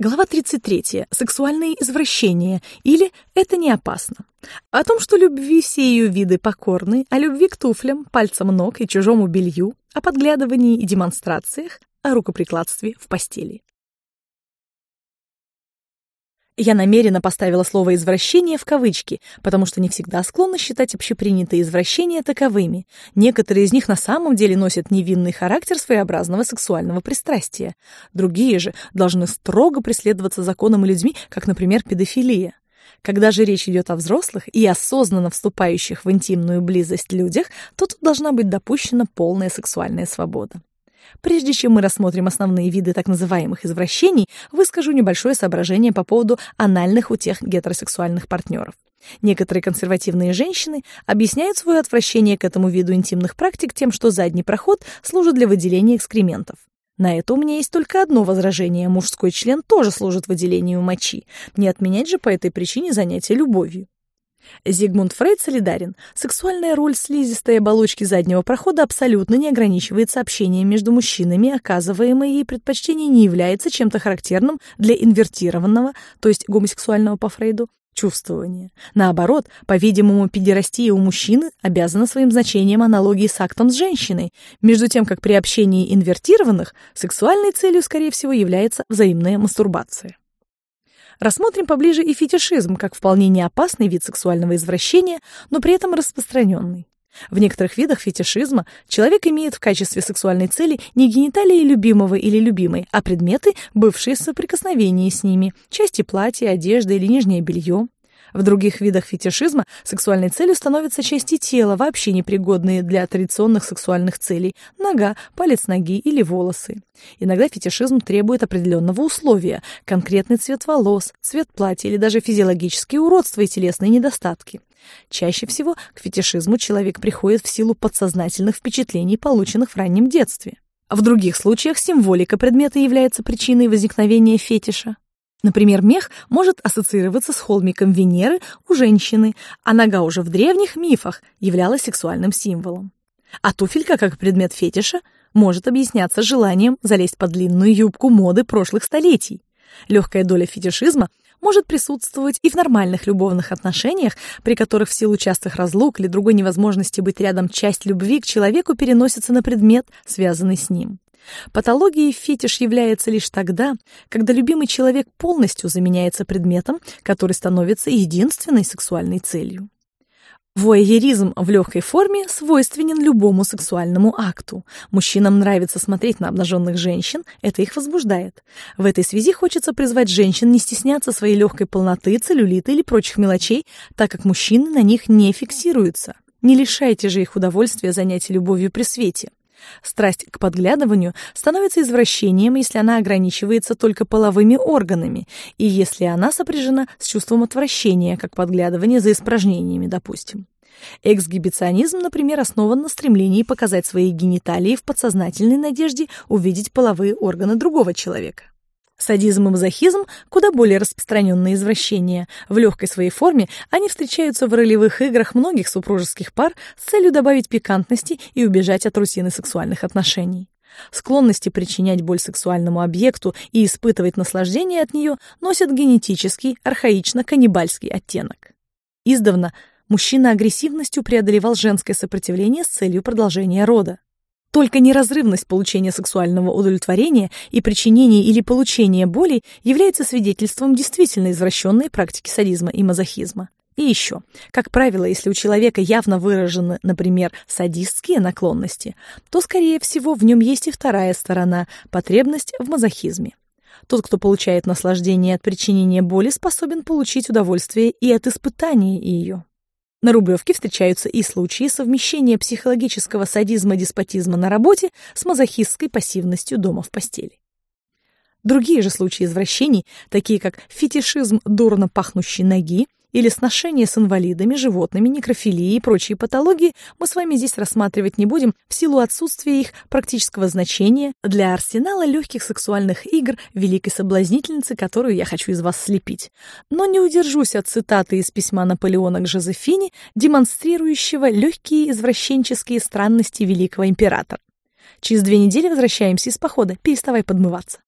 Глава 33. Сексуальные извращения или «это не опасно». О том, что любви все ее виды покорны, о любви к туфлям, пальцам ног и чужому белью, о подглядывании и демонстрациях, о рукоприкладстве в постели. Я намеренно поставила слово «извращение» в кавычки, потому что не всегда склонна считать общепринятые извращения таковыми. Некоторые из них на самом деле носят невинный характер своеобразного сексуального пристрастия. Другие же должны строго преследоваться законом и людьми, как, например, педофилия. Когда же речь идет о взрослых и осознанно вступающих в интимную близость людях, то тут должна быть допущена полная сексуальная свобода. Прежде чем мы рассмотрим основные виды так называемых извращений, выскажу небольшое соображение по поводу анальных утех гетеросексуальных партнеров. Некоторые консервативные женщины объясняют свое отвращение к этому виду интимных практик тем, что задний проход служит для выделения экскрементов. На это у меня есть только одно возражение. Мужской член тоже служит выделению мочи. Не отменять же по этой причине занятия любовью. Зигмунд Фрейд солидарен. Сексуальная роль слизистой оболочки заднего прохода абсолютно не ограничивается общением между мужчинами, оказываемое ей предпочтение не является чем-то характерным для инвертированного, то есть гомосексуального по Фрейду, чувствования. Наоборот, по-видимому, педерастия у мужчины обязана своим значением аналогии с актом с женщиной, между тем как при общении инвертированных сексуальной целью, скорее всего, является взаимная мастурбация. Рассмотрим поближе и фетишизм, как вполне неопасный вид сексуального извращения, но при этом распространенный. В некоторых видах фетишизма человек имеет в качестве сексуальной цели не гениталии любимого или любимой, а предметы, бывшие в соприкосновении с ними, части платья, одежды или нижнее белье. В других видах фетишизма сексуальной целью становятся части тела, вообще непригодные для традиционных сексуальных целей – нога, палец ноги или волосы. Иногда фетишизм требует определенного условия – конкретный цвет волос, цвет платья или даже физиологические уродства и телесные недостатки. Чаще всего к фетишизму человек приходит в силу подсознательных впечатлений, полученных в раннем детстве. В других случаях символика предмета является причиной возникновения фетиша. Например, мех может ассоциироваться с холмиком Венеры у женщины, а нога уже в древних мифах являлась сексуальным символом. А туфелька, как предмет фетиша, может объясняться желанием залезть под длинную юбку моды прошлых столетий. Легкая доля фетишизма может присутствовать и в нормальных любовных отношениях, при которых в силу частых разлук или другой невозможности быть рядом часть любви к человеку переносится на предмет, связанный с ним. Патологией фетиш является лишь тогда, когда любимый человек полностью заменяется предметом, который становится единственной сексуальной целью. Вуайеризм в легкой форме свойственен любому сексуальному акту. Мужчинам нравится смотреть на обнаженных женщин, это их возбуждает. В этой связи хочется призвать женщин не стесняться своей легкой полноты, целлюлита или прочих мелочей, так как мужчины на них не фиксируются. Не лишайте же их удовольствия занятий любовью при свете. Страсть к подглядыванию становится извращением, если она ограничивается только половыми органами, и если она сопряжена с чувством отвращения, как подглядывание за испражнениями, допустим. Эксгибиционизм, например, основан на стремлении показать свои гениталии в подсознательной надежде увидеть половые органы другого человека. Садизм и мазохизм – куда более распространенные извращения. В легкой своей форме они встречаются в ролевых играх многих супружеских пар с целью добавить пикантности и убежать от рутины сексуальных отношений. Склонности причинять боль сексуальному объекту и испытывать наслаждение от нее носят генетический, архаично-каннибальский оттенок. Издавна мужчина агрессивностью преодолевал женское сопротивление с целью продолжения рода. Только неразрывность получения сексуального удовлетворения и причинения или получения боли является свидетельством действительно извращенной практики садизма и мазохизма. И еще, как правило, если у человека явно выражены, например, садистские наклонности, то, скорее всего, в нем есть и вторая сторона – потребность в мазохизме. Тот, кто получает наслаждение от причинения боли, способен получить удовольствие и от испытания ее. На Рублевке встречаются и случаи совмещения психологического садизма-деспотизма на работе с мазохистской пассивностью дома в постели. Другие же случаи извращений, такие как фетишизм дурно пахнущей ноги или сношение с инвалидами, животными, некрофилии и прочие патологии, мы с вами здесь рассматривать не будем в силу отсутствия их практического значения для арсенала легких сексуальных игр великой соблазнительницы, которую я хочу из вас слепить. Но не удержусь от цитаты из письма Наполеона к Жозефине, демонстрирующего легкие извращенческие странности великого императора. Через две недели возвращаемся из похода, переставай подмываться.